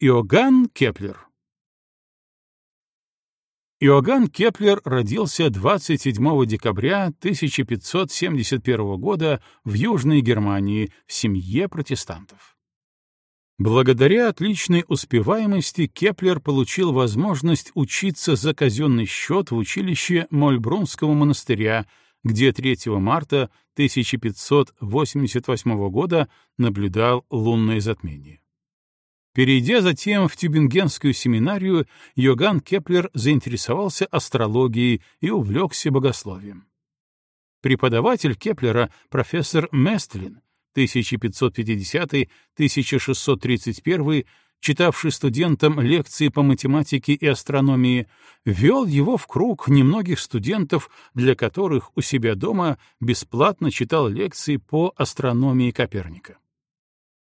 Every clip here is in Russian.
Иоганн Кеплер Иоганн Кеплер родился 27 декабря 1571 года в Южной Германии в семье протестантов. Благодаря отличной успеваемости Кеплер получил возможность учиться за казенный счет в училище Маульбронского монастыря, где 3 марта 1588 года наблюдал лунное затмение. Перейдя затем в Тюбингенскую семинарию, Иоганн Кеплер заинтересовался астрологией и увлекся богословием. Преподаватель Кеплера, профессор Местлин, 1550-1631, читавший студентам лекции по математике и астрономии, ввел его в круг немногих студентов, для которых у себя дома бесплатно читал лекции по астрономии Коперника.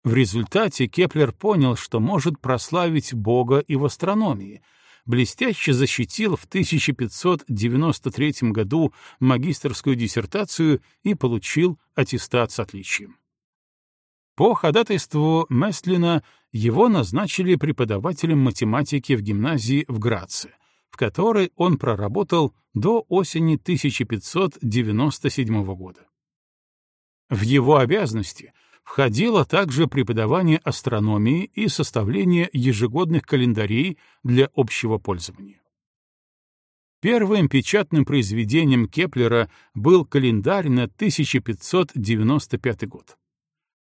В результате Кеплер понял, что может прославить Бога и в астрономии, блестяще защитил в 1593 году магистерскую диссертацию и получил аттестат с отличием. По ходатайству Местлина его назначили преподавателем математики в гимназии в Граце, в которой он проработал до осени 1597 года. В его обязанности входило также преподавание астрономии и составление ежегодных календарей для общего пользования. Первым печатным произведением Кеплера был календарь на 1595 год.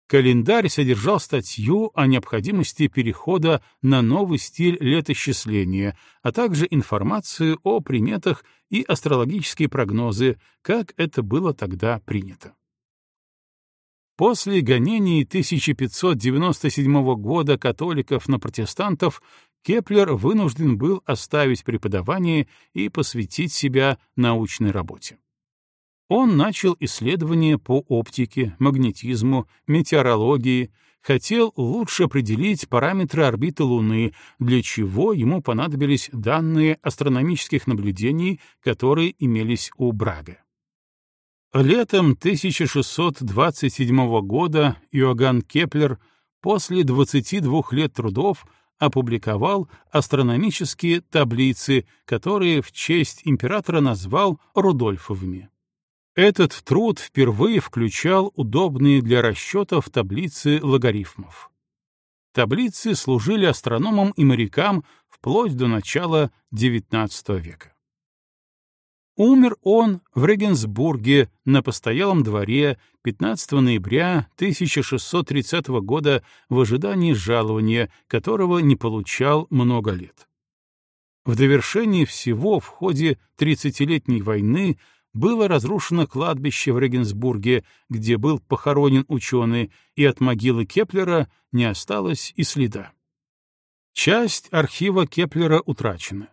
Календарь содержал статью о необходимости перехода на новый стиль летосчисления, а также информацию о приметах и астрологические прогнозы, как это было тогда принято. После гонений 1597 года католиков на протестантов Кеплер вынужден был оставить преподавание и посвятить себя научной работе. Он начал исследования по оптике, магнетизму, метеорологии, хотел лучше определить параметры орбиты Луны, для чего ему понадобились данные астрономических наблюдений, которые имелись у Браге. Летом 1627 года Иоганн Кеплер после 22 лет трудов опубликовал астрономические таблицы, которые в честь императора назвал Рудольфовыми. Этот труд впервые включал удобные для расчетов таблицы логарифмов. Таблицы служили астрономам и морякам вплоть до начала XIX века. Умер он в Регенсбурге на постоялом дворе 15 ноября 1630 года в ожидании жалования, которого не получал много лет. В довершении всего в ходе Тридцатилетней войны было разрушено кладбище в Регенсбурге, где был похоронен ученый, и от могилы Кеплера не осталось и следа. Часть архива Кеплера утрачена.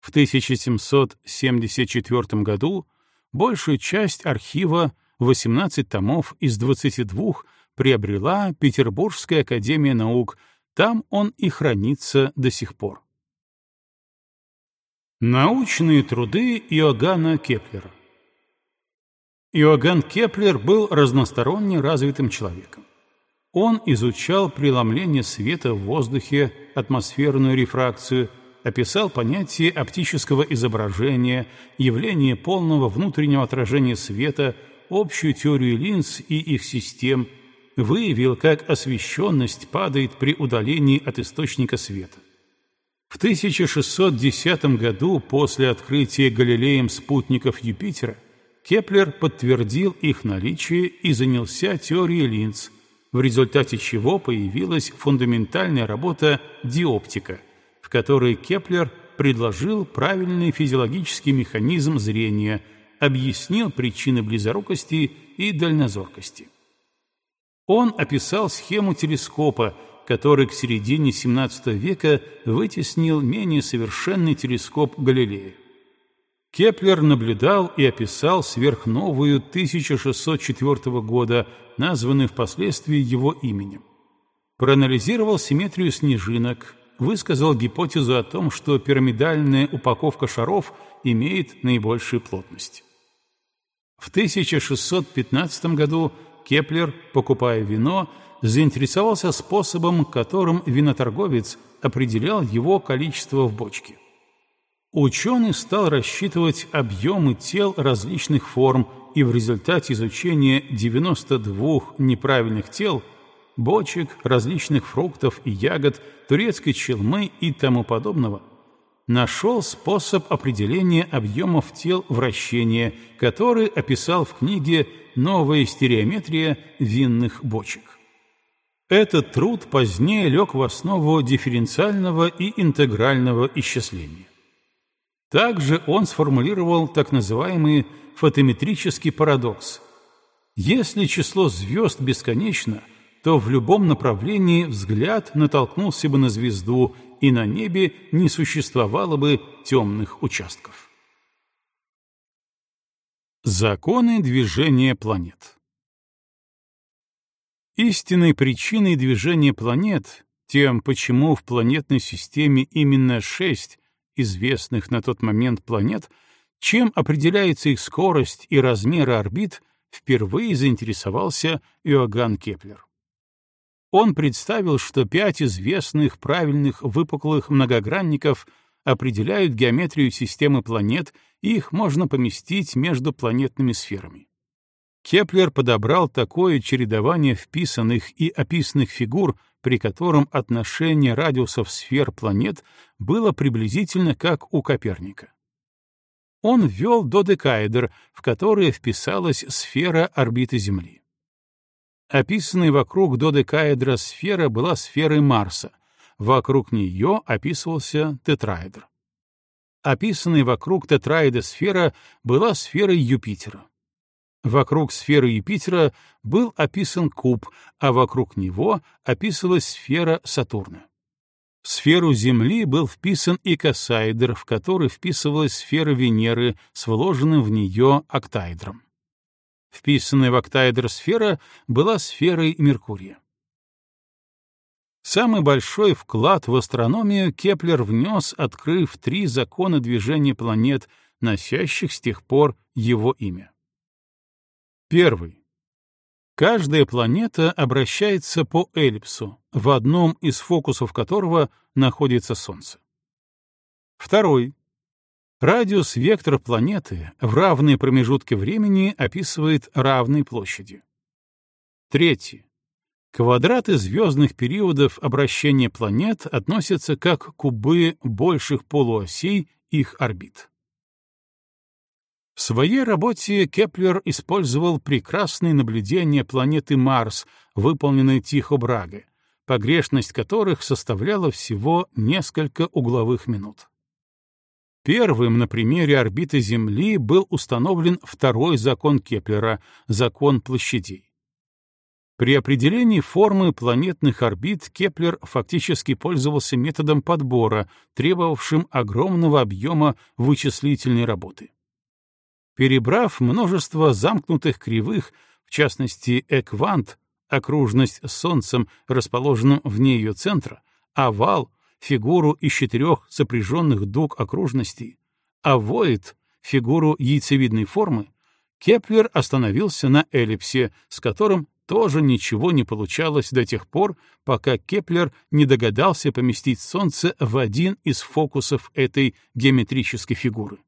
В 1774 году большую часть архива, 18 томов из 22, приобрела Петербургская академия наук, там он и хранится до сих пор. Научные труды Иоганна Кеплера Иоганн Кеплер был разносторонне развитым человеком. Он изучал преломление света в воздухе, атмосферную рефракцию, описал понятие оптического изображения, явление полного внутреннего отражения света, общую теорию линз и их систем, выявил, как освещенность падает при удалении от источника света. В 1610 году, после открытия Галилеем спутников Юпитера, Кеплер подтвердил их наличие и занялся теорией линз, в результате чего появилась фундаментальная работа «Диоптрика», в которой Кеплер предложил правильный физиологический механизм зрения, объяснил причины близорукости и дальнозоркости. Он описал схему телескопа, который к середине XVII века вытеснил менее совершенный телескоп Галилея. Кеплер наблюдал и описал сверхновую 1604 года, названную впоследствии его именем. Проанализировал симметрию снежинок, высказал гипотезу о том, что пирамидальная упаковка шаров имеет наибольшую плотность. В 1615 году Кеплер, покупая вино, заинтересовался способом, которым виноторговец определял его количество в бочке. Ученый стал рассчитывать объемы тел различных форм, и в результате изучения 92 неправильных тел, бочек, различных фруктов и ягод, турецкой челмы и тому подобного, нашел способ определения объемов тел вращения, который описал в книге «Новая стереометрия винных бочек». Этот труд позднее лег в основу дифференциального и интегрального исчисления. Также он сформулировал так называемый фотометрический парадокс. Если число звезд бесконечно, то в любом направлении взгляд натолкнулся бы на звезду, и на небе не существовало бы темных участков. Законы движения планет Истинной причиной движения планет, тем, почему в планетной системе именно шесть, известных на тот момент планет, чем определяется их скорость и размеры орбит, впервые заинтересовался Иоганн Кеплер. Он представил, что пять известных правильных выпуклых многогранников определяют геометрию системы планет, и их можно поместить между планетными сферами. Кеплер подобрал такое чередование вписанных и описанных фигур, при котором отношение радиусов сфер планет было приблизительно как у Коперника. Он ввел додекаэдр, в который вписалась сфера орбиты Земли. Описанная вокруг додекаэдра сфера была сферой Марса, вокруг нее описывался тетраэдр. Описанная вокруг тетраэда сфера была сферой Юпитера. Вокруг сферы Юпитера был описан куб, а вокруг него описывалась сфера Сатурна. В сферу Земли был вписан икосаэдр, в который вписывалась сфера Венеры с вложенным в нее октаэдром. Вписанная в октаэдр сфера была сферой Меркурия. Самый большой вклад в астрономию Кеплер внес, открыв три закона движения планет, носящих с тех пор его имя. Первый. Каждая планета обращается по эллипсу, в одном из фокусов которого находится Солнце. Второй. Радиус вектора планеты в равные промежутки времени описывает равные площади. Третий. Квадраты звездных периодов обращения планет относятся как кубы больших полуосей их орбит. В своей работе Кеплер использовал прекрасные наблюдения планеты Марс, выполненные Тихо Браге, погрешность которых составляла всего несколько угловых минут. Первым на примере орбиты Земли был установлен второй закон Кеплера — закон площадей. При определении формы планетных орбит Кеплер фактически пользовался методом подбора, требовавшим огромного объема вычислительной работы. Перебрав множество замкнутых кривых, в частности эквант, окружность с Солнцем, расположенным вне ее центра, овал, фигуру из четырех сопряженных дуг окружностей, овоид, фигуру яйцевидной формы, Кеплер остановился на эллипсе, с которым тоже ничего не получалось до тех пор, пока Кеплер не догадался поместить Солнце в один из фокусов этой геометрической фигуры.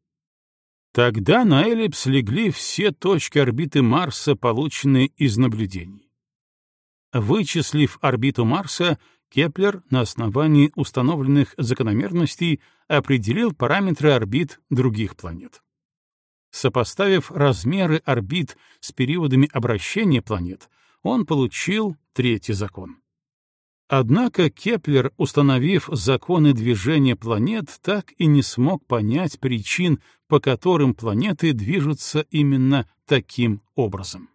Тогда на эллипс легли все точки орбиты Марса, полученные из наблюдений. Вычислив орбиту Марса, Кеплер на основании установленных закономерностей определил параметры орбит других планет. Сопоставив размеры орбит с периодами обращения планет, он получил третий закон. Однако Кеплер, установив законы движения планет, так и не смог понять причин, по которым планеты движутся именно таким образом.